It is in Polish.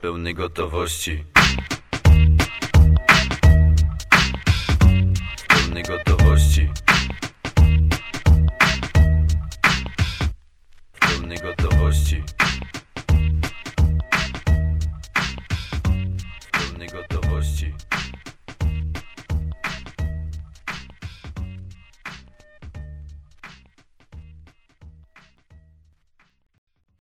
pełnej gotowości. W pełnej gotowości.